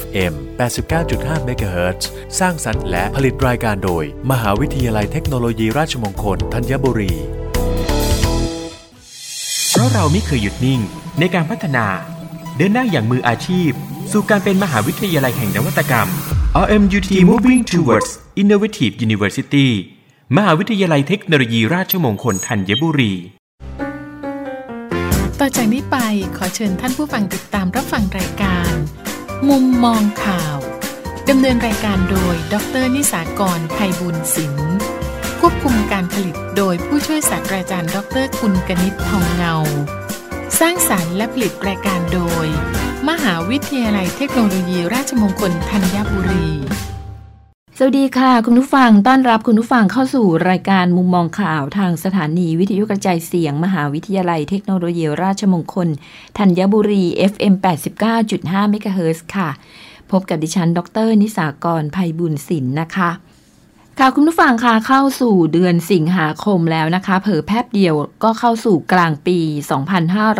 FM 89.5 MHz สร้างสรรค์และผลิตรายการโดย มหาวิทยาลัยเทคโนโลยีราชมงคลธัญบุรี เพราะเราไม่เคยหยุดนิ่งในการพัฒนา เดินหน้าอย่างมืออาชีพ สู่การเป็นมหาวิทยาลัยแห่งนวัตกรรม RMUT Moving Towards Innovative University มหาวิทยาลัยเทคโนโลยีราชมงคลธัญบุรีต่อจากนี้ไปขอเชิญท่านผู้ฟังติดตามรับฟังรายการ มุมมองข่าว ดำเนินรายการโดย ดรนิสากรภัยบุญศิลป์ควบคุมการผลิตโดยผู้ช่วยศาสตราจารย์ดรคุณกนิษฐ์ทองเงา สร้างสารรค์และผลิตรายการโดย มหาวิทยาลัยเทคโนโลยีราชมงคลธัญบุรี สวัสดีค่ะ คุณผู้ฟังต้อนรับคุณผู้ฟังเข้าสู่รายการมุมมองข่าวทางสถานีวิทยุกระจายเสียง มหาวิทยาลัยเทคโนโลยีราชมงคล ธัญบุรี FM 89.5 MHz ค่ะ พบกับดิฉัน ดร นิสากรภัยบุญศิลป์นะคะ ค่ะคุณผู้ฟังค่ะเข้าสู่เดือนสิงหาคมแล้วนะคะ เผอแป๊บเดียวก็เข้าสู่กลางปี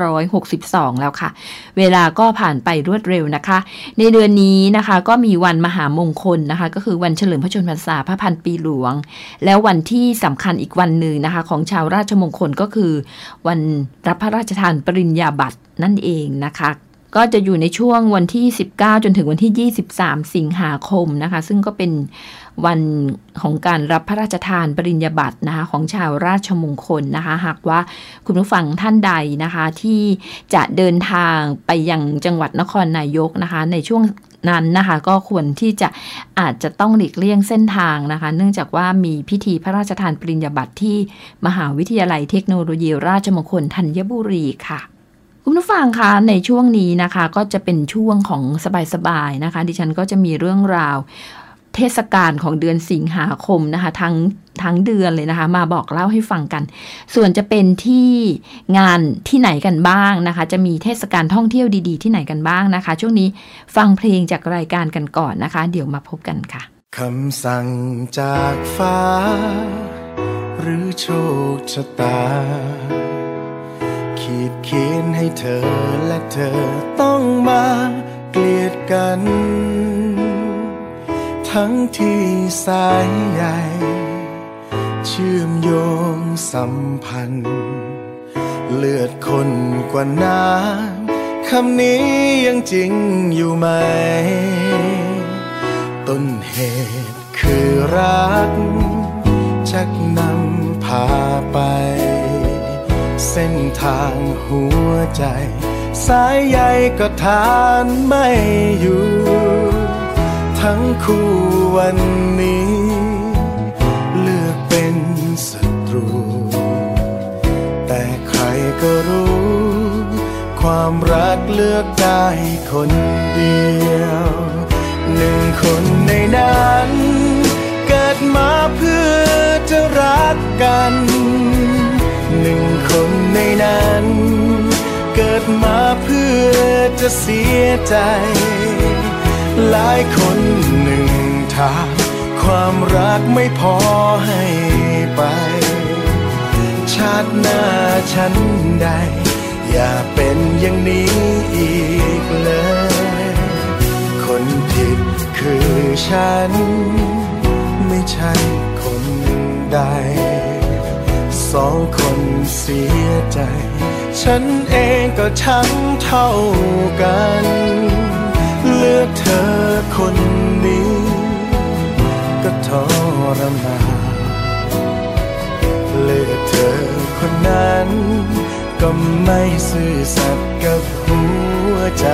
2562 แล้วค่ะ เวลาก็ผ่านไปรวดเร็วนะคะ ในเดือนนี้นะคะก็มีวันมหามงคลนะคะ ก็คือวันเฉลิมพระชนมพรรษาพระพันปีหลวง แล้ววันที่สำคัญอีกวันหนึ่งนะคะ ของชาวราชมงคลก็คือ วันรับพระราชทานปริญญาบัตรนั่นเองนะคะ ก็จะอยู่ในช่วงวันที่ 19 จนถึงวันที่ 23 สิงหาคมนะคะ ซึ่งก็เป็นวันของการรับพระราชทานปริญญาบัตรนะคะของชาวราชมงคลนะคะ หากว่าคุณผู้ฟังท่านใดนะคะที่จะเดินทางไปยังจังหวัดนครนายกนะคะ ในช่วงนั้นนะคะก็ควรที่จะอาจจะต้องหลีกเลี่ยงเส้นทางนะคะ เนื่องจากว่ามีพิธีพระราชทานปริญญาบัตรที่มหาวิทยาลัยเทคโนโลยีราชมงคลธัญบุรีค่ะ คุณผู้ฟังคะในช่วงนี้นะคะ ก็จะเป็นช่วงของสบายๆนะคะ ดิฉันก็จะมีเรื่องราวเทศกาลของเดือนสิงหาคมนะคะ ทั้งทั้งเดือนเลยนะคะ มาบอกเล่าให้ฟังกัน ส่วนจะเป็นที่งานที่ไหนกันบ้างนะคะ จะมีเทศกาลท่องเที่ยวดีๆ ที่ไหนกันบ้างนะคะ ช่วงนี้ฟังเพลงจากรายการกันก่อนนะคะ เดี๋ยวมาพบกันค่ะคำสั่งจากฟ้า หรือโชคชะตา ขีดเขียนให้เธอและเธอต้องมาเกลียดกัน ทั้งที่สายใหญ่ เชื่อมโยงสัมพันธ์ เลือดคนกว่าน้ำคำนี้ยังจริงอยู่ไหม ต้นเหตุคือรัก ชักนำพาไป ส้นทางหัวใจ สายใยก็ทานไม่อยู่ ทั้งคู่วันนี้ เลือกเป็นศัตรู แต่ใครก็รู้ ความรักเลือกได้คนเดียว หนึ่งคนในนั้น เกิดมาเพื่อจะรักกัน หนึ่งคนในนั้น เกิดมาเพื่อจะเสียใจ หลายคนหนึ่งทางความรักไม่พอให้ไป ชาติหน้าฉันใด อย่าเป็นอย่างนี้อีกเลย คนผิดคือฉัน ไม่ใช่คนใด สองคนเสียใจ ฉันเองก็ช้ำเท่ากัน เลือกเธอคนนี้ ก็ทรมานเลือกเธอคนนั้น ก็ไม่ซื่อสัตย์กับหัวใจ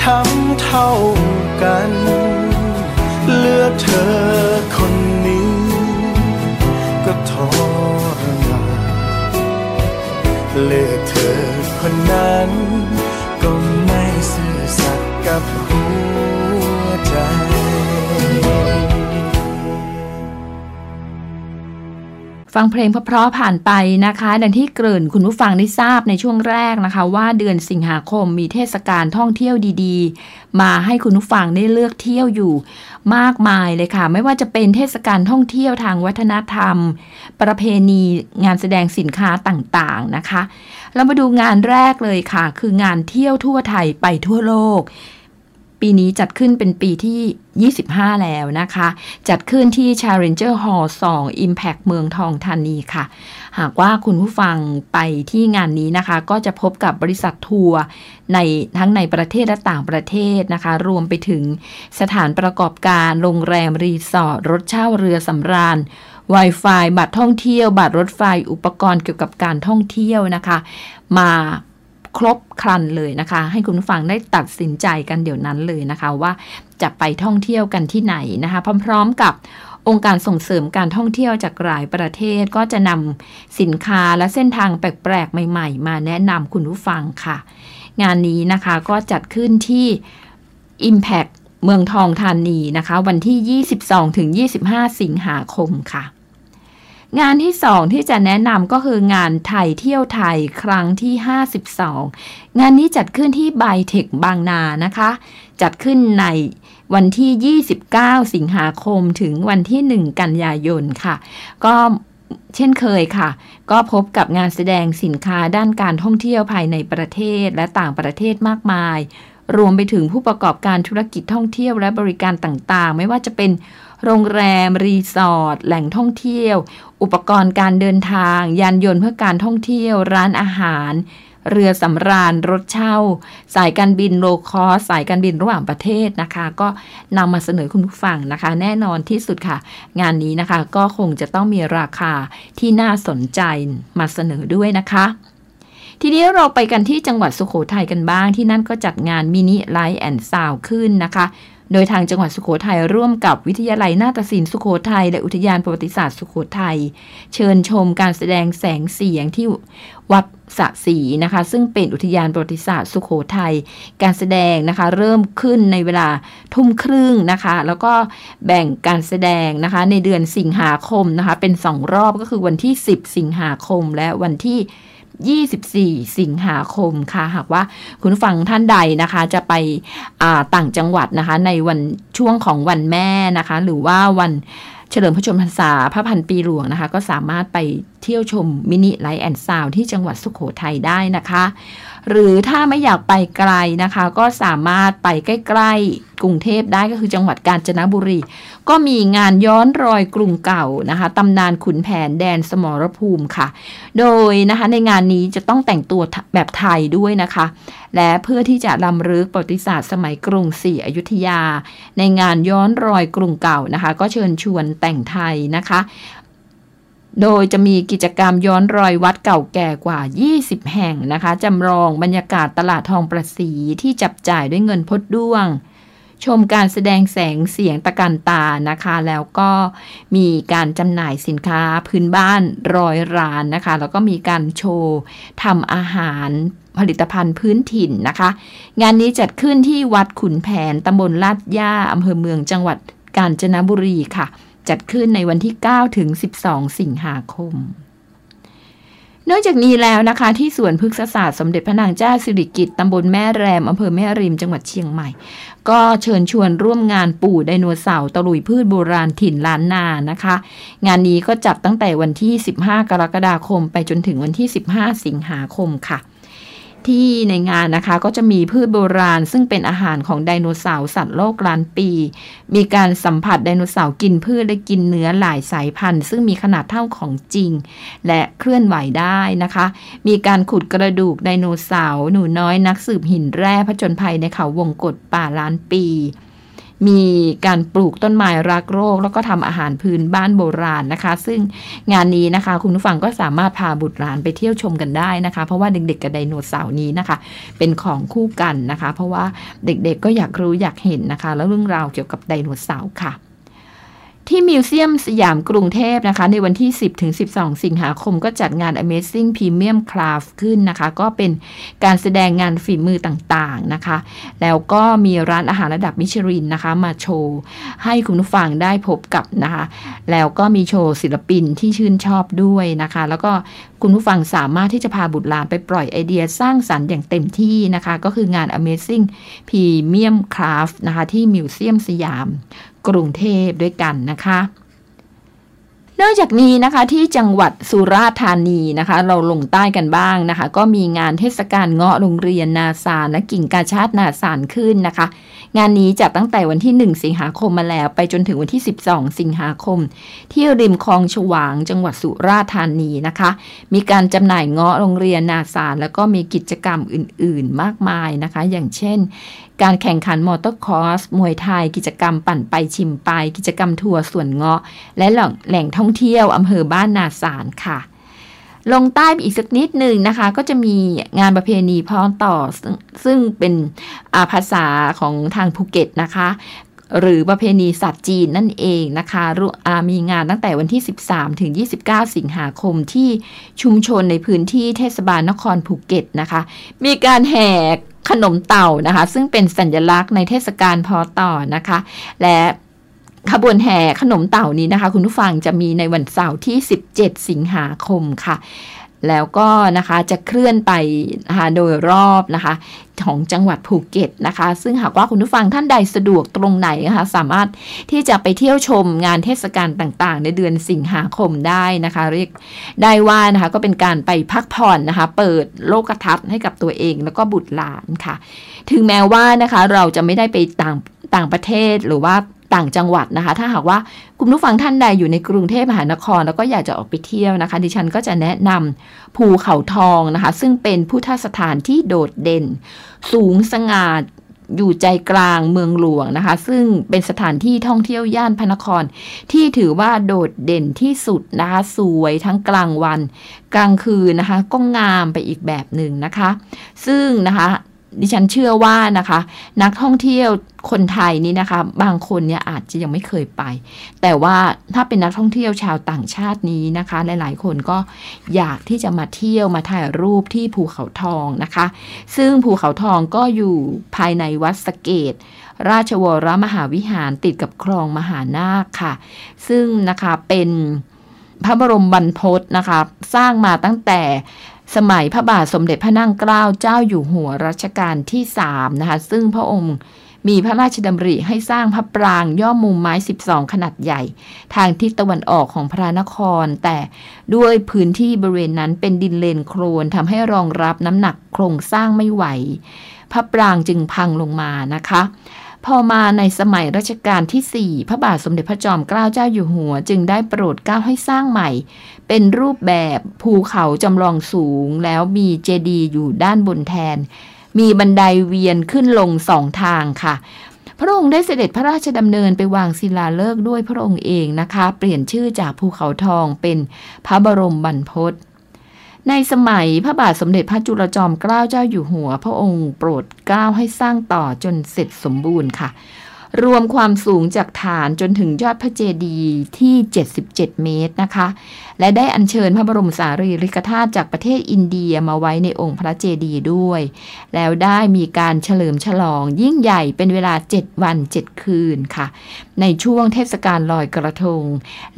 ช้ำเท่ากัน เลือเธอคนนี้ ก็ทรมานเลือเธอคนนั้น ฟังเพลงเพราะๆผ่านไปนะคะ ดังที่เกริ่นคุณผู้ฟังได้ทราบในช่วงแรกนะคะ ว่าเดือนสิงหาคมมีเทศกาลท่องเที่ยวดีๆ มาให้คุณผู้ฟังได้เลือกเที่ยวอยู่ มากมายเลยค่ะ ไม่ว่าจะเป็นเทศกาลท่องเที่ยวทางวัฒนธรรม ประเพณีงานแสดงสินค้าต่างๆนะคะ เรามาดูงานแรกเลยค่ะ คืองานเที่ยวทั่วไทยไปทั่วโลก ปีนี้จัดขึ้นเป็นปีที่ 25 แล้วนะคะ จัดขึ้นที่ Challenger Hall 2 Impact เมืองทองธานีค่ะ หากว่าคุณผู้ฟังไปที่งานนี้นะคะ ก็จะพบกับบริษัททัวร์ในทั้งในประเทศและต่างประเทศนะคะ รวมไปถึงสถานประกอบการโรงแรมรีสอร์ทรถเช่าเรือสำราญ Wi-Fi บัตรท่องเที่ยว บัตรรถไฟอุปกรณ์เกี่ยวกับการท่องเที่ยวนะคะ มา ครบครันเลยนะคะ ให้คุณผู้ฟังได้ตัดสินใจกันเดี๋ยวนั้นเลยนะคะ ว่าจะไปท่องเที่ยวกันที่ไหนนะคะ พร้อม ๆ กับองค์การส่งเสริมการท่องเที่ยวจากหลายประเทศก็จะนำสินค้าและเส้นทางแปลกๆ ใหม่ๆ มาแนะนำคุณผู้ฟังค่ะ งานนี้นะคะก็จัดขึ้นที่ Impact เมืองทองธานีนะคะ วันที่ 22-25 สิงหาคมค่ะ งานที่สองที่จะแนะนำก็คืองานไทยเที่ยวไทยครั้งที่ 52 งานนี้จัดขึ้นที่ไบเทคบางนานะคะ จัดขึ้นในวันที่ 29 สิงหาคมถึงวันที่ 1 กันยายนค่ะ ก็เช่นเคยค่ะ ก็พบกับงานแสดงสินค้าด้านการท่องเที่ยวภายในประเทศและต่างประเทศมากมาย รวมไปถึงผู้ประกอบการธุรกิจท่องเที่ยวและบริการต่างๆ ไม่ว่าจะเป็น โรงแรม รีสอร์ท แหล่งท่องเที่ยว อุปกรณ์การเดินทาง ยานยนต์เพื่อการท่องเที่ยว ร้านอาหาร เรือสำราญ รถเช่า สายการบินโลคอสสายการบินระหว่างประเทศนะคะ ก็นำมาเสนอคุณผู้ฟังนะคะ แน่นอนที่สุดค่ะ งานนี้นะคะก็คงจะต้องมีราคาที่น่าสนใจมาเสนอด้วยนะคะทีนี้เราไปกันที่จังหวัดสุขโขทัยกันบ้างที่นั่นก็จัดงานมินิไลท์แอนด์ซาวขึ้นนะคะ โดยทางจังหวัดสุโขทัยร่วมกับวิทยาลัยนาฏศิลป์สุโขทัยและอุทยานประวัติศาสตร์สุโขทัยเชิญชมการแสดงแสงเสียงที่วัดสะสีนะคะ ซึ่งเป็นอุทยานประวัติศาสตร์สุโขทัยการแสดงนะคะ เริ่มขึ้นในเวลาทุ่มครึ่งนะคะ แล้วก็แบ่งการแสดงนะคะ ในเดือนสิงหาคมนะคะ เป็นสองรอบก็คือวันที่ 10 สิงหาคมและวันที่ 24 สิงหาคมค่ะ หากว่าคุณฟังท่านใดนะคะจะไปต่างจังหวัดนะคะ ในวันช่วงของวันแม่นะคะ หรือว่าวันเฉลิมพระชนมพรรษาพระพันปีหลวงนะคะ ก็สามารถไปเที่ยวชม mini light and sound ที่จังหวัดสุโขทัยได้นะคะ หรือถ้าไม่อยากไปไกลนะคะ ก็สามารถไปใกล้ๆกรุงเทพได้ก็คือจังหวัดกาญจนบุรี ก็มีงานย้อนรอยกรุงเก่านะคะตำนานขุนแผนแดนสมรภูมิค่ะ โดยนะคะในงานนี้จะต้องแต่งตัวแบบไทยด้วยนะคะ และเพื่อที่จะลำลึกประวัติศาสตร์สมัยกรุงศรีอยุธยา ในงานย้อนรอยกรุงเก่านะคะ ก็เชิญชวนแต่งไทยนะคะ โดยจะมีกิจกรรมย้อนรอยวัดเก่าแก่กว่า 20 แห่งนะคะจำลองบรรยากาศตลาดทองประสีที่จับจ่ายด้วยเงินพดด้วง ชมการแสดงแสงเสียงตะการตานะคะ แล้วก็มีการจำหน่ายสินค้าพื้นบ้านร้อยร้านนะคะ แล้วก็มีการโชว์ทำอาหารผลิตภัณฑ์พื้นถิ่นนะคะ งานนี้จัดขึ้นที่วัดขุนแผนตำบลลาดย่าอำเภอเมืองจังหวัดกาญจนบุรีค่ะ จัดขึ้นในวันที่ 9 ถึง 12 สิงหาคม นอกจากนี้แล้วนะคะ ที่สวนพฤกษศาสตร์สมเด็จพระนางเจ้าสิริกิติ์ตำบลแม่แรมอำเภอแม่ริมจังหวัดเชียงใหม่ ก็เชิญชวนร่วมงานปู่ไดโนเสาร์ตะลุยพืชโบราณถิ่นล้านนานะคะ งานนี้ก็จัดตั้งแต่วันที่ 15 กรกฎาคม ไปจนถึงวันที่ 15 สิงหาคมค่ะ ที่ในงานนะคะก็จะมีพืชโบราณ ซึ่งเป็นอาหารของไดโนเสาร์สัตว์โลกล้านปี มีการสัมผัสไดโนเสาร์กินพืชและกินเนื้อหลายสายพันธุ์ ซึ่งมีขนาดเท่าของจริง และเคลื่อนไหวได้นะคะ มีการขุดกระดูกไดโนเสาร์หนูน้อยนักสืบหินแร่ผจญภัยในเขาวงกฏป่าล้านปี มีการปลูกต้นไม้รักโรค แล้วก็ทำอาหารพื้นบ้านโบราณนะคะ ซึ่งงานนี้นะคะ คุณผู้ฟังก็สามารถพาบุตรหลานไปเที่ยวชมกันได้นะคะ เพราะว่าเด็ก ๆกับไดโนเสาร์นี้นะคะ เป็นของคู่กันนะคะ เพราะว่าเด็กๆก็อยากรู้อยากเห็นนะคะ แล้วเรื่องราวเกี่ยวกับไดโนเสาร์ค่ะ ที่มิวเซียมสยามกรุงเทพนะคะ ในวันที่ 10ถึง12 สิงหาคมก็จัดงาน Amazing Premium Craft ขึ้นนะคะ ก็เป็นการแสดงงานฝีมือต่างๆนะคะ แล้วก็มีร้านอาหารระดับมิชลินนะคะ มาโชว์ ให้คุณผู้ฟังได้พบกับนะคะ แล้วก็มีโชว์ศิลปินที่ชื่นชอบด้วยนะคะ แล้วก็คุณผู้ฟังสามารถที่จะพาบุตรหลานไปปล่อยไอเดียสร้างสรรค์อย่างเต็มที่นะคะ ก็คืองาน Amazing Premium Craft นะคะที่มิวเซียมสยาม กรุงเทพด้วยกันนะคะนอกจากนี้นะคะที่จังหวัดสุราษฎร์ธานีนะคะ เราลงใต้กันบ้างนะคะ ก็มีงานเทศกาลเงาะโรงเรียนนาสารและกิ่งกาชาตินาสารขึ้นนะคะ งานนี้จัดตั้งแต่วันที่ 1 สิงหาคมมาแล้ว ไปจนถึงวันที่ 12 สิงหาคม ที่ริมคลองฉวางจังหวัดสุราษฎร์ธานีนะคะ มีการจำหน่ายเงาะโรงเรียนนาสารแล้วก็มีกิจกรรมอื่น ๆ มากมายนะคะ อย่างเช่นการแข่งขันมอเตอร์ครอสมวยไทย กิจกรรมปั่นไปชิมไป กิจกรรมทัวร์สวนเงาะ และแหล่งแหลงท่องเที่ยวอำเภอบ้านนาสารค่ะ ลงใต้อีกสักนิดหนึ่งนะคะ ก็จะมีงานประเพณีพ้อต่อซึ่งซึ่งเป็นาภาษาของทางภูเก็ตนะคะหรือประเพณีสัตว์จีนนั่นเองนะคะมีงานตั้งแต่วันที่ 13 ถึง 29 สิงหาคมที่ชุมชนในพื้นที่เทศบาลนครภูเก็ตนะคะ มีการแห่ ขนมเต่านะคะ ซึ่งเป็นสัญลักษณ์ในเทศกาลพอต่อนะคะ และขบวนแห่ขนมเต่านี้นะคะ คุณผู้ฟังจะมีในวันเสาร์ที่ 17 สิงหาคมค่ะ แล้วก็นะคะจะเคลื่อนไปนะคะโดยรอบนะคะของจังหวัดภูเก็ตนะคะ ซึ่งหากว่าคุณผู้ฟังท่านใดสะดวกตรงไหนนะคะสามารถที่จะไปเที่ยวชมงานเทศกาลต่างๆ ในเดือนสิงหาคมได้นะคะ เรียกได้ว่านะคะก็เป็นการไปพักผ่อนนะคะ เปิดโลกทัศน์ให้กับตัวเองแล้วก็บุตรหลานค่ะ ถึงแม้ว่านะคะเราจะไม่ได้ไปต่างต่างประเทศหรือว่า ต่างจังหวัดนะคะ ถ้าหากว่าคุณผู้ฟังท่านใดอยู่ในกรุงเทพมหานคร แล้วก็อยากจะออกไปเที่ยวนะคะ ดิฉันก็จะแนะนำภูเขาทองนะคะ ซึ่งเป็นพุทธสถานที่โดดเด่น สูงสง่าอยู่ใจกลางเมืองหลวงนะคะ ซึ่งเป็นสถานที่ท่องเที่ยวย่านพระนคร ที่ถือว่าโดดเด่นที่สุดนะคะ สวยทั้งกลางวัน กลางคืนนะคะ ก็งามไปอีกแบบหนึ่งนะคะ ซึ่งนะคะ ดิฉันเชื่อว่านะคะ นักท่องเที่ยวคนไทยนี่นะคะ บางคนเนี่ยอาจจะยังไม่เคยไป แต่ว่าถ้าเป็นนักท่องเที่ยวชาวต่างชาตินี้นะคะ หลายๆ คนก็อยากที่จะมาเที่ยวมาถ่ายรูปที่ภูเขาทองนะคะ ซึ่งภูเขาทองก็อยู่ภายในวัดสเกต ราชวรมหาวิหารติดกับคลองมหานาคค่ะ ซึ่งนะคะเป็นพระบรมบรรพตนะคะ สร้างมาตั้งแต่ สมัยพระบาทสมเด็จพระนั่งเกล้าเจ้าอยู่หัวรัชกาลที่3นะคะ ซึ่งพระองค์มีพระราชดำริให้สร้างพระปรางย่อมุมไม้ 12 ขนาดใหญ่ ทางทิศตะวันออกของพระนคร แต่ด้วยพื้นที่บริเวณนั้นเป็นดินเลนโครนทำให้รองรับน้ำหนักโครงสร้างไม่ไหว พระปรางจึงพังลงมานะคะ พอมาในสมัยรัชกาลที่ 4 พระบาทสมเด็จพระจอมเกล้าเจ้าอยู่หัว จึงได้โปรดเกล้าให้สร้างใหม่ เป็นรูปแบบภูเขาจำลองสูงแล้วมีเจดีย์อยู่ด้านบนแทน มีบันไดเวียนขึ้นลงสองทางค่ะ พระองค์ได้เสด็จพระราชดำเนินไปวางศิลาฤกษ์ด้วยพระองค์เองนะคะ เปลี่ยนชื่อจากภูเขาทองเป็นพระบรมบรรพต ในสมัยพระบาทสมเด็จพระจุลจอมเกล้าเจ้าอยู่หัว พระองค์โปรดเกล้าให้สร้างต่อจนเสร็จสมบูรณ์ค่ะ รวมความสูงจากฐานจนถึงยอดพระเจดีย์ที่ 77 เมตรนะคะ และได้อัญเชิญพระบรมสารีริกธาตุจากประเทศอินเดียมาไว้ในองค์พระเจดีย์ด้วย แล้วได้มีการเฉลิมฉลองยิ่งใหญ่เป็นเวลา 7 วัน 7 คืนค่ะ ในช่วงเทศกาลลอยกระทง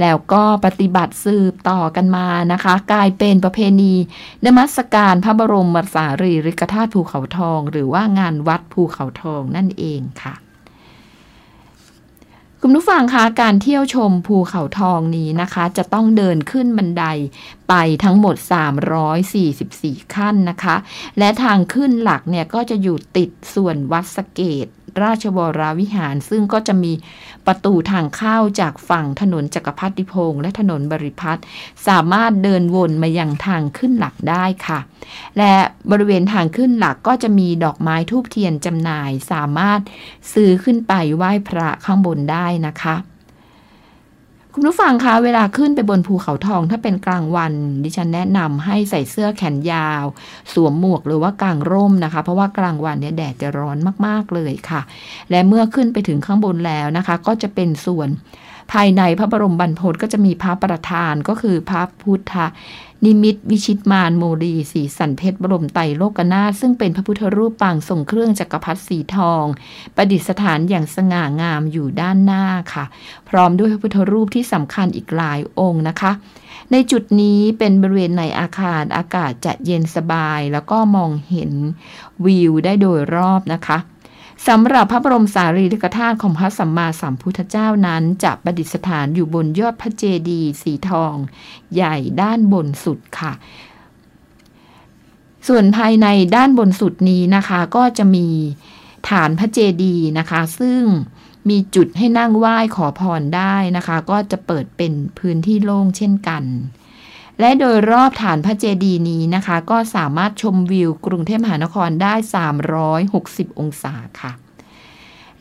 แล้วก็ปฏิบัติสืบต่อกันมานะคะ กลายเป็นประเพณีนมัสการพระบรมสารีริกธาตุภูเขาทอง หรือว่างานวัดภูเขาทองนั่นเองค่ะ คุณผู้ฟังคะการเที่ยวชมภูเขาทองนี้นะคะ จะต้องเดินขึ้นบันไดไปทั้งหมด 344 ขั้นนะคะ และทางขึ้นหลักเนี่ยก็จะอยู่ติดส่วนวัดสเกต ราชวรวิหาร ซึ่งก็จะมีประตูทางเข้าจากฝั่งถนนจักรพัฒิพงศ์และถนนบริพัตรสามารถเดินวนมายังทางขึ้นหลักได้ค่ะ และบริเวณทางขึ้นหลักก็จะมีดอกไม้ทูบเทียนจำหน่าย สามารถซื้อขึ้นไปไหว้พระข้างบนได้นะคะ คุณผู้ฟังคะเวลาขึ้นไปบนภูเขาทองถ้าเป็นกลางวัน ดิฉันแนะนำให้ใส่เสื้อแขนยาว สวมหมวกหรือว่ากางร่มนะคะ เพราะว่ากลางวันเนี่ยแดดจะร้อนมากๆเลยค่ะ และเมื่อขึ้นไปถึงข้างบนแล้วนะคะ ก็จะเป็นส่วนภายในพระบรมบรรพตก็จะมีพระประธานก็คือพระพุทธ นิมิตวิชิตมานโมรีสีสันเพชรบรมไตรโลกนาถซึ่งเป็นพระพุทธรูปปางทรงเครื่องจักรพรรดิสีทอง ประดิษฐานอย่างสง่างามอยู่ด้านหน้าค่ะ พร้อมด้วยพระพุทธรูปที่สำคัญอีกหลายองค์นะคะ ในจุดนี้เป็นบริเวณในอาคารอากาศจะเย็นสบายแล้วก็มองเห็นวิวได้โดยรอบนะคะ สำหรับพระบรมสารีริกธาตุของพระสัมมาสัมพุทธเจ้านั้นจะประดิษฐานอยู่บนยอดพระเจดีย์สีทอง ใหญ่ด้านบนสุดค่ะ ส่วนภายในด้านบนสุดนี้นะคะ ก็จะมีฐานพระเจดีย์นะคะ ซึ่งมีจุดให้นั่งไหว้ขอพรได้นะคะ ก็จะเปิดเป็นพื้นที่โล่งเช่นกัน และโดยรอบฐานพระเจดีย์นี้นะคะ ก็สามารถชมวิวกรุงเทพมหานครได้ 360 องศาค่ะ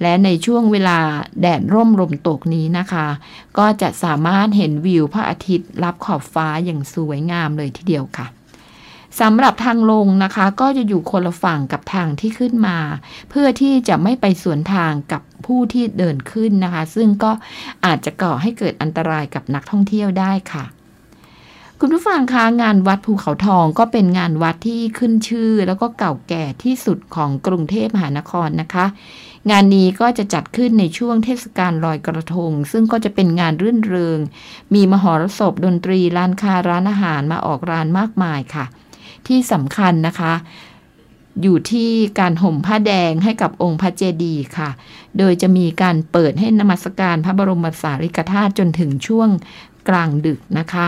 และในช่วงเวลาแดดร่มลมตกนี้นะคะ ก็จะสามารถเห็นวิวพระอาทิตย์รับขอบฟ้าอย่างสวยงามเลยทีเดียวค่ะสำหรับทางลงนะคะก็จะอยู่คนละฝั่งกับทางที่ขึ้นมา เพื่อที่จะไม่ไปสวนทางกับผู้ที่เดินขึ้นนะคะ ซึ่งก็อาจจะก่อให้เกิดอันตรายกับนักท่องเที่ยวได้ค่ะ คุณผู้ฟังคะงานวัดภูเขาทองก็เป็นงานวัดที่ขึ้นชื่อ แล้วก็เก่าแก่ที่สุดของกรุงเทพมหานครนะคะ งานนี้ก็จะจัดขึ้นในช่วงเทศกาลลอยกระทง ซึ่งก็จะเป็นงานรื่นเริง มีมหรสพดนตรีร้านค้าร้านอาหารมาออกร้านมากมายค่ะ ที่สำคัญนะคะอยู่ที่การห่มผ้าแดงให้กับองค์พระเจดีย์ค่ะ โดยจะมีการเปิดให้นมัสการพระบรมสารีริกธาตุจนถึงช่วงกลางดึกนะคะ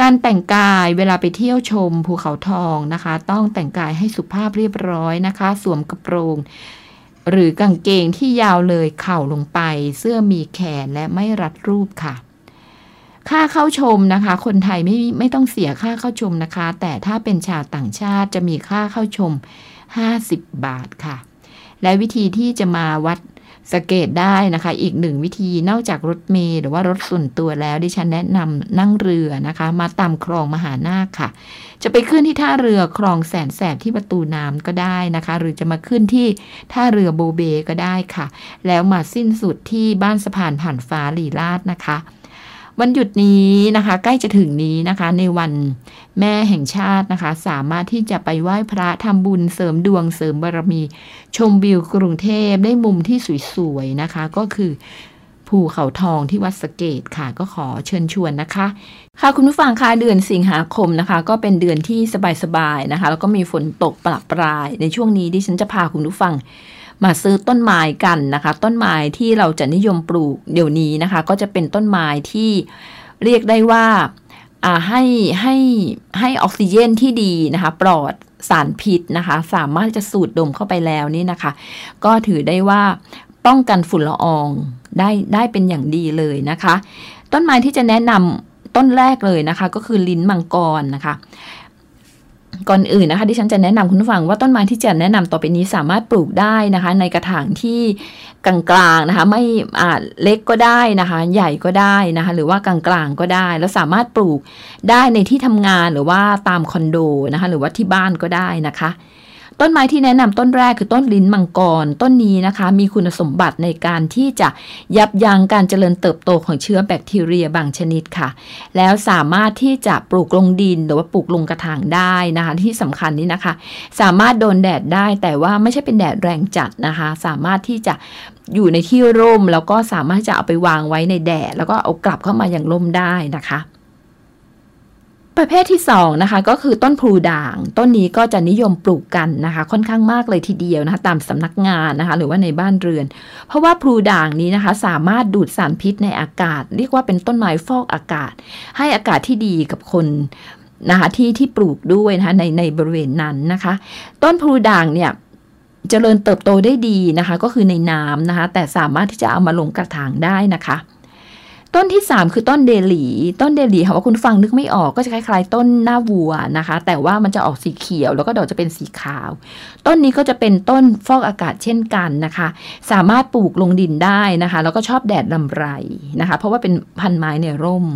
การแต่งกายเวลาไปเที่ยวชมภูเขาทองนะคะ ต้องแต่งกายให้สุภาพเรียบร้อยนะคะ สวมกระโปรง หรือกางเกงที่ยาวเลยเข่าลงไป เสื้อมีแขนและไม่รัดรูปค่ะ ค่าเข้าชมนะคะ คนไทยไม่ไม่ต้องเสียค่าเข้าชมนะคะ แต่ถ้าเป็นชาวต่างชาติจะมีค่าเข้าชม 50 บาทค่ะ และวิธีที่จะมาวัด สเกตได้นะคะ อีกหนึ่งวิธีนอกจากรถเมล์หรือว่ารถส่วนตัวแล้วดิฉันแนะนำนั่งเรือนะคะ มาตามคลองมหานาคค่ะ จะไปขึ้นที่ท่าเรือคลองแสนแสบที่ประตูน้ำก็ได้นะคะ หรือจะมาขึ้นที่ท่าเรือโบเบก็ได้ค่ะ แล้วมาสิ้นสุดที่บ้านสะพานผ่านฟ้าลีลาดนะคะ วันหยุดนี้นะคะ ใกล้จะถึงนี้นะคะ ในวันแม่แห่งชาตินะคะ สามารถที่จะไปไหว้พระทำบุญเสริมดวงเสริมบารมี ชมวิวกรุงเทพได้มุมที่สวยๆนะคะ ก็คือภูเขาทองที่วัดสเกตค่ะก็ขอเชิญชวนนะคะ ค่ะคุณผู้ฟังคะเดือนสิงหาคมนะคะ ก็เป็นเดือนที่สบายๆนะคะ แล้วก็มีฝนตกปรับปรายในช่วงนี้ดิฉันจะพาคุณผู้ฟัง มาซื้อต้นไม้กันนะคะ ต้นไม้ที่เราจะนิยมปลูกเดี๋ยวนี้นะคะ ก็จะเป็นต้นไม้ที่เรียกได้ว่าให้ให้ให้ออกซิเจนที่ดีนะคะ ปลอดสารพิษนะคะ สามารถจะสูดดมเข้าไปแล้วนี่นะคะ ก็ถือได้ว่าป้องกันฝุ่นละอองได้ได้เป็นอย่างดีเลยนะคะ ต้นไม้ที่จะแนะนำต้นแรกเลยนะคะ ก็คือลิ้นมังกรนะคะ ก่อนอื่นนะคะที่ฉันจะแนะนำคุณผู้ฟังว่าต้นไม้ที่จะแนะนำต่อไปนี้สามารถปลูกได้นะคะ ในกระถางที่กลางๆนะคะไม่อาจเล็กก็ได้นะคะ ใหญ่ก็ได้นะคะ หรือว่ากลางๆก็ได้ แล้วสามารถปลูกได้ในที่ทำงานหรือว่าตามคอนโดนะคะ หรือว่าที่บ้านก็ได้นะคะ ต้นไม้ที่แนะนำต้นแรกคือต้นลิ้นมังกร ต้นนี้นะคะ มีคุณสมบัติในการที่จะยับยั้งการเจริญเติบโตของเชื้อแบคทีเรียบางชนิดค่ะ แล้วสามารถที่จะปลูกลงดินหรือว่าปลูกลงกระถางได้นะคะ ที่สำคัญนี้นะคะ สามารถโดนแดดได้แต่ว่าไม่ใช่เป็นแดดแรงจัดนะคะ สามารถที่จะอยู่ในที่ร่ม แล้วก็สามารถจะเอาไปวางไว้ในแดด แล้วก็เอากลับเข้ามาอย่างร่มได้นะคะ ประเภทที่2นะคะก็คือต้นพลูด่าง ต้นนี้ก็จะนิยมปลูกกันนะคะ ค่อนข้างมากเลยทีเดียวนะคะ ตามสำนักงานนะคะ หรือว่าในบ้านเรือน เพราะว่าพลูด่างนี้นะคะ สามารถดูดสารพิษในอากาศ เรียกว่าเป็นต้นไม้ฟอกอากาศ ให้อากาศที่ดีกับคนนะคะที่ที่ปลูกด้วยนะคะในในบริเวณนั้นนะคะ ต้นพลูด่างเนี่ยเจริญเติบโตได้ดีนะคะ ก็คือในน้ำนะคะ แต่สามารถที่จะเอามาลงกระถางได้นะคะ ต้นที่ 3 คือต้นเดลีต้นเดลีค่ะว่าคุณฟังนึกไม่ออกก็จะคล้ายๆ ต้นหน้าวัวนะคะ แต่ว่ามันจะออกสีเขียว แล้วก็ดอกจะเป็นสีขาว ต้นนี้ก็จะเป็นต้นฟอกอากาศเช่นกันนะคะ สามารถปลูกลงดินได้นะคะ แล้วก็ชอบแดดลำไรนะคะ เพราะว่าเป็นพันธุ์ไม้ในร่ม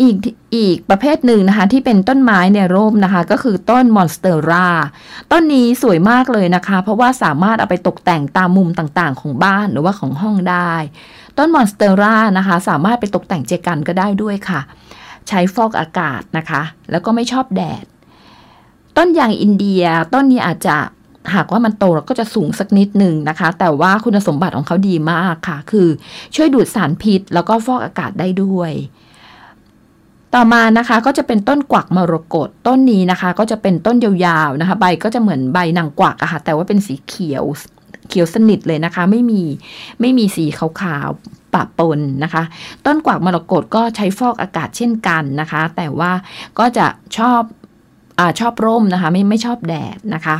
อีกอีกประเภทหนึ่งนะคะ ที่เป็นต้นไม้ในร่มนะคะ ก็คือต้นมอนสเตอร่าต้นนี้สวยมากเลยนะคะ เพราะว่าสามารถเอาไปตกแต่งตามมุมต่างๆ ของบ้านหรือว่าของห้องได้ ต้นมอนสเตอร่านะคะ สามารถไปตกแต่งแจกันก็ได้ด้วยค่ะ ใช้ฟอกอากาศนะคะ แล้วก็ไม่ชอบแดด ต้นยางอินเดียต้นนี้อาจจะหากว่ามันโตแล้วก็จะสูงสักนิดหนึ่งนะคะ แต่ว่าคุณสมบัติของเขาดีมากค่ะ คือช่วยดูดสารพิษ แล้วก็ฟอกอากาศได้ด้วย ต่อมานะคะก็จะเป็นต้นกวักมรกตต้นนี้นะคะ ก็จะเป็นต้นยาวๆนะคะ ใบก็จะเหมือนใบนางกวักอะค่ะแต่ว่าเป็นสีเขียว เขียวสนิทเลยนะคะ ไม่มีไม่มีสีขาวๆปะปนนะคะ ต้นกวักมรกตก็ใช้ฟอกอากาศเช่นกันนะคะ แต่ว่าก็จะชอบอชอบร่มนะคะ ไม่ไม่ชอบแดดนะคะ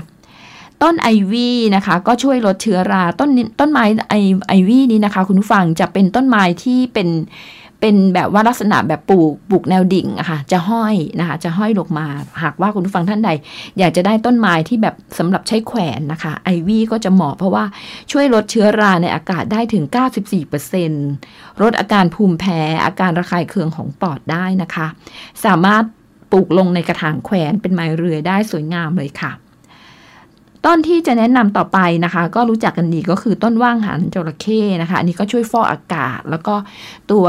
ต้นไอวี่นะคะ ก็ช่วยลดเชื้อราต้นต้นไม้ไอไอวี่นี้นะคะ คุณผู้ฟังจะเป็นต้นไม้ที่เป็น เป็นแบบว่าลักษณะแบบปลูกปลูกแนวดิ่งอะค่ะ จะห้อยนะคะจะห้อยลงมา หากว่าคุณผู้ฟังท่านใด อยากจะได้ต้นไม้ที่แบบสำหรับใช้แขวนนะคะ ไอวี่ก็จะเหมาะเพราะว่าช่วยลดเชื้อราในอากาศได้ถึง 94%ลดอาการภูมิแพ้อาการระคายเคืองของปอดได้นะคะ สามารถปลูกลงในกระถางแขวนเป็นไม้เรือยได้สวยงามเลยค่ะ ต้นที่จะแนะนำต่อไปนะคะ ก็รู้จักกันดีก็คือต้นว่างหันจระเข้นะคะ อันนี้ก็ช่วยฟอกอากาศ แล้วก็ตัว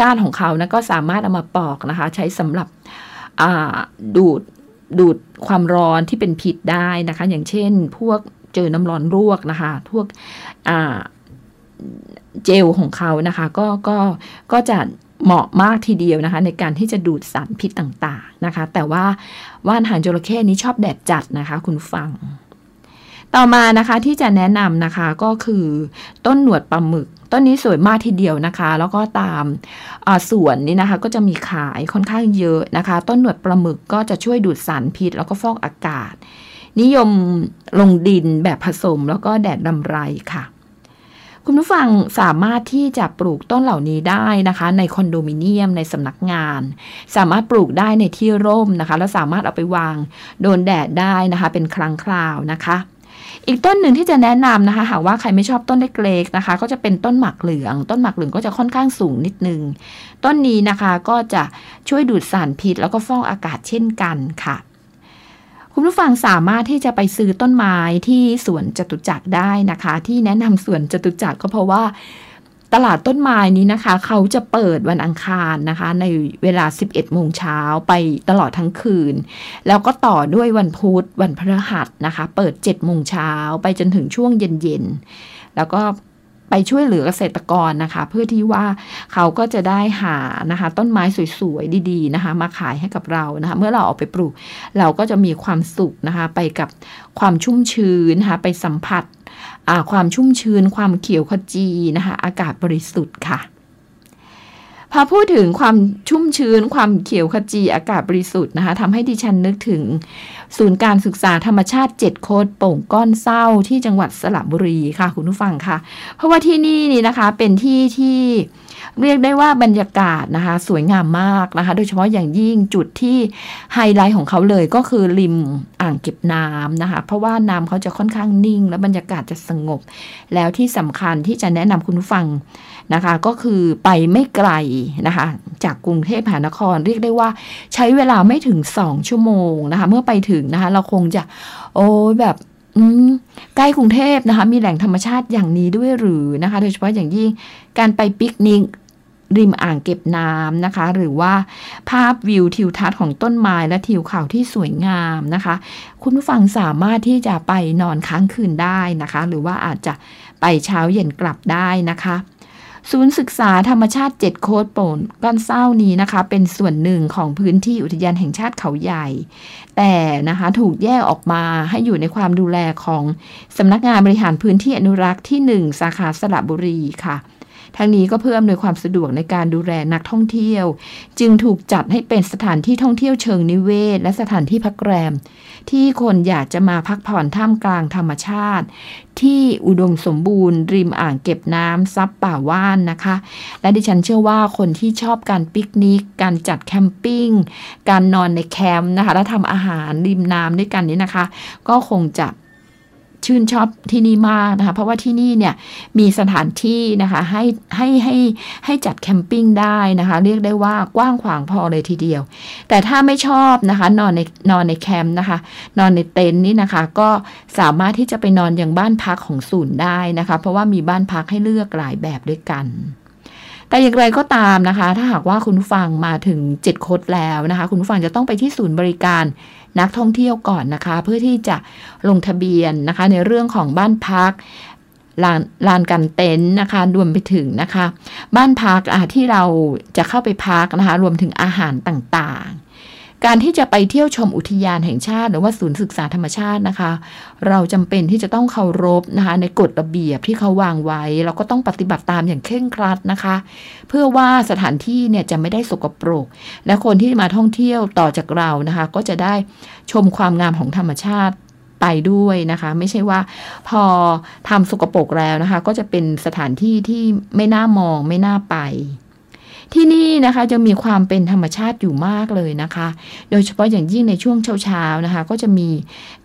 ก้านของเขานะก็สามารถเอามาปอกนะคะ ใช้สำหรับดูดดูดความร้อนที่เป็นพิษได้นะคะ อย่างเช่น พวกเจอน้ำร้อนรวกนะคะ พวกเจลของเขานะคะ ก็ก็ก็จะ เหมาะมากทีเดียวนะคะ ในการที่จะดูดสารพิษต่างๆนะคะ แต่ว่าว่านหางจระเข้นี้ชอบแดดจัดนะคะ คุณฟัง ต่อมานะคะที่จะแนะนำนะคะก็คือต้นหนวดปลาหมึก ต้นนี้สวยมากทีเดียวนะคะ แล้วก็ตามสวนนี้นะคะ ก็จะมีขายค่อนข้างเยอะนะคะ ต้นหนวดปลาหมึกก็จะช่วยดูดสารพิษ แล้วก็ฟอกอากาศ นิยมลงดินแบบผสมแล้วก็แดดดำไรค่ะ คุณผู้ฟังสามารถที่จะปลูกต้นเหล่านี้ได้นะคะ ในคอนโดมิเนียมในสำนักงาน สามารถปลูกได้ในที่ร่มนะคะ แล้วสามารถเอาไปวางโดนแดดได้นะคะ เป็นครั้งคราวนะคะ อีกต้นหนึ่งที่จะแนะนำนะคะหากว่าใครไม่ชอบต้นเล็กๆนะคะ ก็จะเป็นต้นหมากเหลือง ต้นหมากเหลืองก็จะค่อนข้างสูงนิดนึง ต้นนี้นะคะก็จะช่วยดูดสารพิษ แล้วก็ฟอกอากาศเช่นกันค่ะ คุณผู้ฟังสามารถที่จะไปซื้อต้นไม้ที่สวนจตุจักรได้นะคะ ที่แนะนำสวนจตุจักรก็เพราะว่าตลาดต้นไม้นี้นะคะ เขาจะเปิดวันอังคารนะคะ ในเวลา 11 โมงเช้าไปตลอดทั้งคืน แล้วก็ต่อด้วยวันพุธวันพฤหัสนะคะ เปิด 7 โมงเช้าไปจนถึงช่วงเย็นๆแล้วก็ ไปช่วยเหลือเกษตรกรนะคะ เพื่อที่ว่าเขาก็จะได้หานะคะ ต้นไม้สวยๆ ดีๆนะคะ มาขายให้กับเรานะคะ เมื่อเราเอาไปปลูก เราก็จะมีความสุขนะคะ ไปกับความชุ่มชื้นนะคะ ไปสัมผัสความชุ่มชื้น ความเขียวขจีนะคะ อากาศบริสุทธิ์ค่ะ พอพูดถึงความชุ่มชื้น ความเขียวขจีอากาศบริสุทธิ์นะคะทำให้ดิฉันนึกถึง ศูนย์การศึกษาธรรมชาติเจ็ดโคดโป่งก้อนเศร้าที่จังหวัดสระบุรีค่ะ คุณผู้ฟังค่ะ เพราะว่าที่นี่นี่นะคะเป็นที่ที่เรียกได้ว่าบรรยากาศนะคะ สวยงามมากนะคะ โดยเฉพาะอย่างยิ่งจุดที่ไฮไลท์ของเขาเลยก็คือริมอ่างเก็บน้ำนะคะ เพราะว่าน้ำเขาจะค่อนข้างนิ่ง และบรรยากาศจะสงบ แล้วที่สำคัญที่จะแนะนำคุณผู้ฟัง นะคะ ก็คือไปไม่ไกลนะคะ จากกรุงเทพมหานครเรียกได้ว่าใช้เวลาไม่ถึงสองชั่วโมงนะคะ เมื่อไปถึงนะคะ เราคงจะ โอ้แบบใกล้กรุงเทพนะคะ มีแหล่งธรรมชาติอย่างนี้ด้วยหรือนะคะ โดยเฉพาะอย่างยิ่งการไปปิกนิกริมอ่างเก็บน้ำนะคะ หรือว่าภาพวิวทิวทัศน์ของต้นไม้และทิวเขาที่สวยงามนะคะ คุณผู้ฟังสามารถที่จะไปนอนค้างคืนได้นะคะ หรือว่าอาจจะไปเช้าเย็นกลับได้นะคะ ศูนย์ศึกษาธรรมชาติเจ็ดโคดโป่นก้อนเศร้านี้นะคะ เป็นส่วนหนึ่งของพื้นที่อุทยานแห่งชาติเขาใหญ่ แต่นะคะถูกแยกออกมาให้อยู่ในความดูแลของสำนักงานบริหารพื้นที่อนุรักษ์ที่ 1 สาขาสระบุรีค่ะ ทั้งนี้ก็เพื่ออำนวยความสะดวกในการดูแลนักท่องเที่ยว จึงถูกจัดให้เป็นสถานที่ท่องเที่ยวเชิงนิเวศ และสถานที่พักแรม ที่คนอยากจะมาพักผ่อนท่ามกลางธรรมชาติ ที่อุดมสมบูรณ์ ริมอ่างเก็บน้ำซับป่าว่านนะคะ และดิฉันเชื่อว่าคนที่ชอบการปิกนิก การจัดแคมปิ้ง การนอนในแคมป์นะคะ และทำอาหารริมน้ำด้วยกันนี้นะคะ ก็คงจะ ชื่นชอบที่นี่มากนะคะเพราะว่าที่นี่เนี่ยมีสถานที่นะคะให้ให้ให้ให้จัดแคมปิ้งได้นะคะ เรียกได้ว่ากว้างขวางพอเลยทีเดียว แต่ถ้าไม่ชอบนะคะนอนในนอนในแคมป์นะคะ นอนในเต็นท์นี่นะคะ ก็สามารถที่จะไปนอนอย่างบ้านพักของศูนย์ได้นะคะ เพราะว่ามีบ้านพักให้เลือกหลายแบบด้วยกัน แต่อย่างไรก็ตามนะคะ ถ้าหากว่าคุณผู้ฟังมาถึงเจ็ดคดแล้วนะคะ คุณผู้ฟังจะต้องไปที่ศูนย์บริการนักท่องเที่ยวก่อนนะคะ เพื่อที่จะลงทะเบียนนะคะ ในเรื่องของบ้านพักลานลานกันเต็นท์นะคะรวมไปถึงนะคะ บ้านพักที่เราจะเข้าไปพักนะคะ รวมถึงอาหารต่างๆ การที่จะไปเที่ยวชมอุทยานแห่งชาติ หรือว่าศูนย์ศึกษาธรรมชาตินะคะ เราจำเป็นที่จะต้องเคารพนะคะ ในกฎระเบียบที่เขาวางไว้ เราก็ต้องปฏิบัติตามอย่างเคร่งครัดนะคะ เพื่อว่าสถานที่เนี่ยจะไม่ได้สกปรก และคนที่มาท่องเที่ยวต่อจากเรานะคะ ก็จะได้ชมความงามของธรรมชาติไปด้วยนะคะ ไม่ใช่ว่าพอทำสกปรกแล้วนะคะ ก็จะเป็นสถานที่ที่ไม่น่ามองไม่น่าไป ที่นี่นะคะจะมีความเป็นธรรมชาติอยู่มากเลยนะคะ โดยเฉพาะอย่างยิ่งในช่วงเช้าๆนะคะ ก็จะมี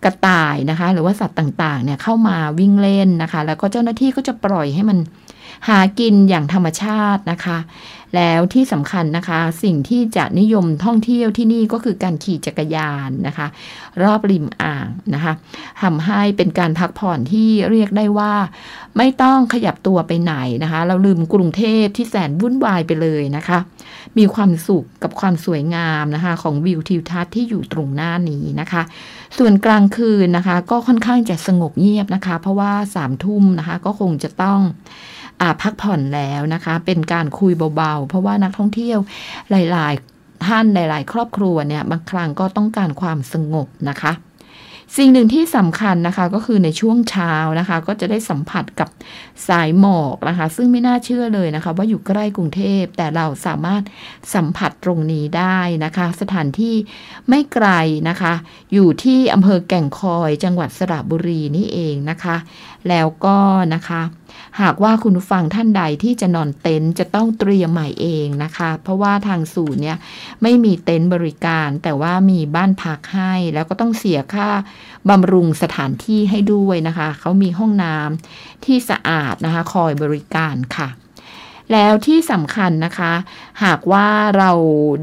กระต่ายนะคะ หรือว่าสัตว์ต่างๆเนี่ยเข้ามาวิ่งเล่นนะคะ แล้วก็เจ้าหน้าที่ก็จะปล่อยให้มัน หากินอย่างธรรมชาตินะคะ แล้วที่สำคัญนะคะ สิ่งที่จะนิยมท่องเที่ยวที่นี่ก็คือการขี่จักรยานนะคะ รอบริมอ่างนะคะทำให้เป็นการพักผ่อนที่เรียกได้ว่า ไม่ต้องขยับตัวไปไหนนะคะ เราลืมกรุงเทพที่แสนวุ่นวายไปเลยนะคะ มีความสุขกับความสวยงามนะคะ ของวิวทิวทัศน์ที่อยู่ตรงหน้านี้นะคะ ส่วนกลางคืนนะคะ ก็ค่อนข้างจะสงบเงียบนะคะ เพราะว่าสามทุ่มนะคะ ก็คงจะต้อง พักผ่อนแล้วนะคะ เป็นการคุยเบาๆ เพราะว่านักท่องเที่ยวหลายๆ ท่านหลาย ๆ ครอบครัวเนี่ยบางครั้งก็ต้องการความสงบนะคะสิ่งหนึ่งที่สำคัญนะคะก็คือในช่วงเช้านะคะ ก็จะได้สัมผัสกับสายหมอกนะคะ ซึ่งไม่น่าเชื่อเลยนะคะ ว่าอยู่ใกล้กรุงเทพแต่เราสามารถสัมผัสตรงนี้ได้นะคะ สถานที่ไม่ไกลนะคะ อยู่ที่อำเภอแก่งคอยจังหวัดสระบุรีนี่เองนะคะ แล้วก็นะคะ หากว่าคุณผู้ฟังท่านใดที่จะนอนเต็นท์จะต้องเตรียมใหม่เองนะคะ เพราะว่าทางศูนย์เนี่ยไม่มีเต็นท์บริการ แต่ว่ามีบ้านพักให้ แล้วก็ต้องเสียค่าบำรุงสถานที่ให้ด้วยนะคะ เขามีห้องน้ำที่สะอาดนะคะ คอยบริการค่ะแล้วที่สำคัญนะคะ หากว่าเรา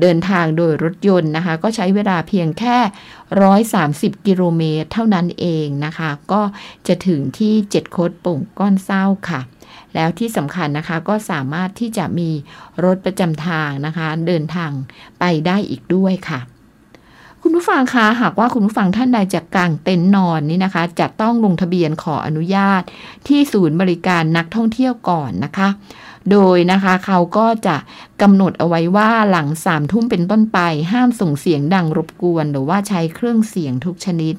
เดินทางโดยรถยนต์นะคะ ก็ใช้เวลาเพียงแค่ 130 กิโลเมตร เท่านั้นเองนะคะ ก็จะถึงที่เจ็ดโคดโป่งก้อนเศร้าค่ะ แล้วที่สำคัญนะคะก็สามารถที่จะมีรถประจำทางนะคะ เดินทางไปได้อีกด้วยค่ะ คุณผู้ฟังคะหากว่าคุณผู้ฟังท่านใดจะกางเต็นท์นอนนี่นะคะ จะต้องลงทะเบียนขออนุญาตที่ศูนย์บริการนักท่องเที่ยวก่อนนะคะ โดยนะคะเขาก็จะกำหนดเอาไว้ว่าหลังสามทุ่มเป็นต้นไป ห้ามส่งเสียงดังรบกวน หรือว่าใช้เครื่องเสียงทุกชนิด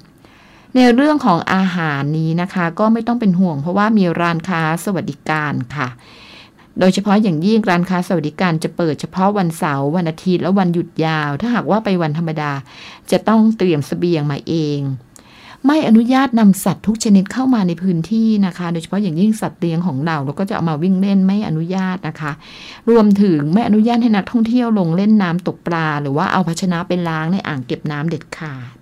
ในเรื่องของอาหารนี้นะคะ ก็ไม่ต้องเป็นห่วง เพราะว่ามีร้านค้าสวัสดิการค่ะ โดยเฉพาะอย่างยิ่งร้านค้าสวัสดิการจะเปิดเฉพาะวันเสาร์วันอาทิตย์และวันหยุดยาว ถ้าหากว่าไปวันธรรมดา จะต้องเตรียมเสบียงมาเอง ไม่อนุญาตนำสัตว์ทุกชนิดเข้ามาในพื้นที่นะคะ โดยเฉพาะอย่างยิ่งสัตว์เลี้ยงของเราเราก็จะเอามาวิ่งเล่นไม่อนุญาตนะคะ รวมถึงไม่อนุญาตให้นักท่องเที่ยวลงเล่นน้ำตกปลา หรือว่าเอาภาชนะไปล้างในอ่างเก็บน้ำเด็ดขาด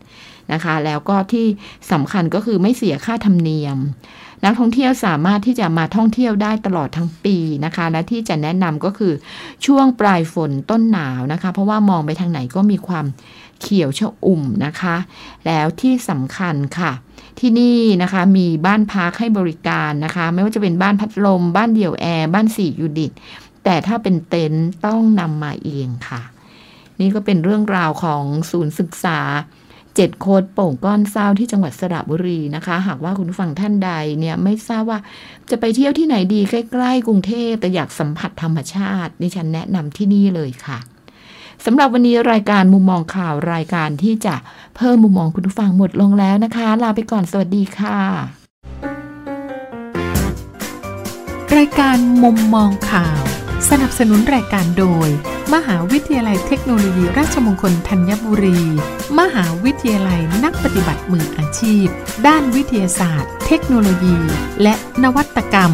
นะคะ แล้วก็ที่สำคัญก็คือไม่เสียค่าธรรมเนียม นักท่องเที่ยวสามารถที่จะมาท่องเที่ยวได้ตลอดทั้งปีนะคะ และที่จะแนะนำก็คือช่วงปลายฝนต้นหนาวนะคะ เพราะว่ามองไปทางไหนก็มีความเขียวชอุ่มนะคะ แล้วที่สำคัญค่ะ ที่นี่นะคะมีบ้านพักให้บริการนะคะ ไม่ว่าจะเป็นบ้านพัดลม บ้านเดี่ยวแอร์ บ้านสี่ยูนิต แต่ถ้าเป็นเต็นท์ต้องนำมาเองค่ะ นี่ก็เป็นเรื่องราวของศูนย์ศึกษา เจ็ดโคดโป่งก้อนเศร้าที่จังหวัดสระบุรีนะคะ หากว่าคุณผู้ฟังท่านใดเนี่ยไม่ทราบว่าจะไปเที่ยวที่ไหนดีใกล้ๆกรุงเทพแต่อยากสัมผัสธรรมชาติดิฉันแนะนำที่นี่เลยค่ะสำหรับวันนี้รายการมุมมองข่าวรายการที่จะเพิ่มมุมมองคุณผู้ฟังหมดลงแล้วนะคะ ลาไปก่อนสวัสดีค่ะ รายการมุมมองข่าว สนับสนุนรายการโดย มหาวิทยาลัยเทคโนโลยีราชมงคลธัญบุรี มหาวิทยาลัยนักปฏิบัติมืออาชีพ ด้านวิทยาศาสตร์ เทคโนโลยี และนวัตกรรม